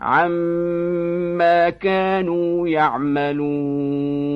عما كانوا يعملون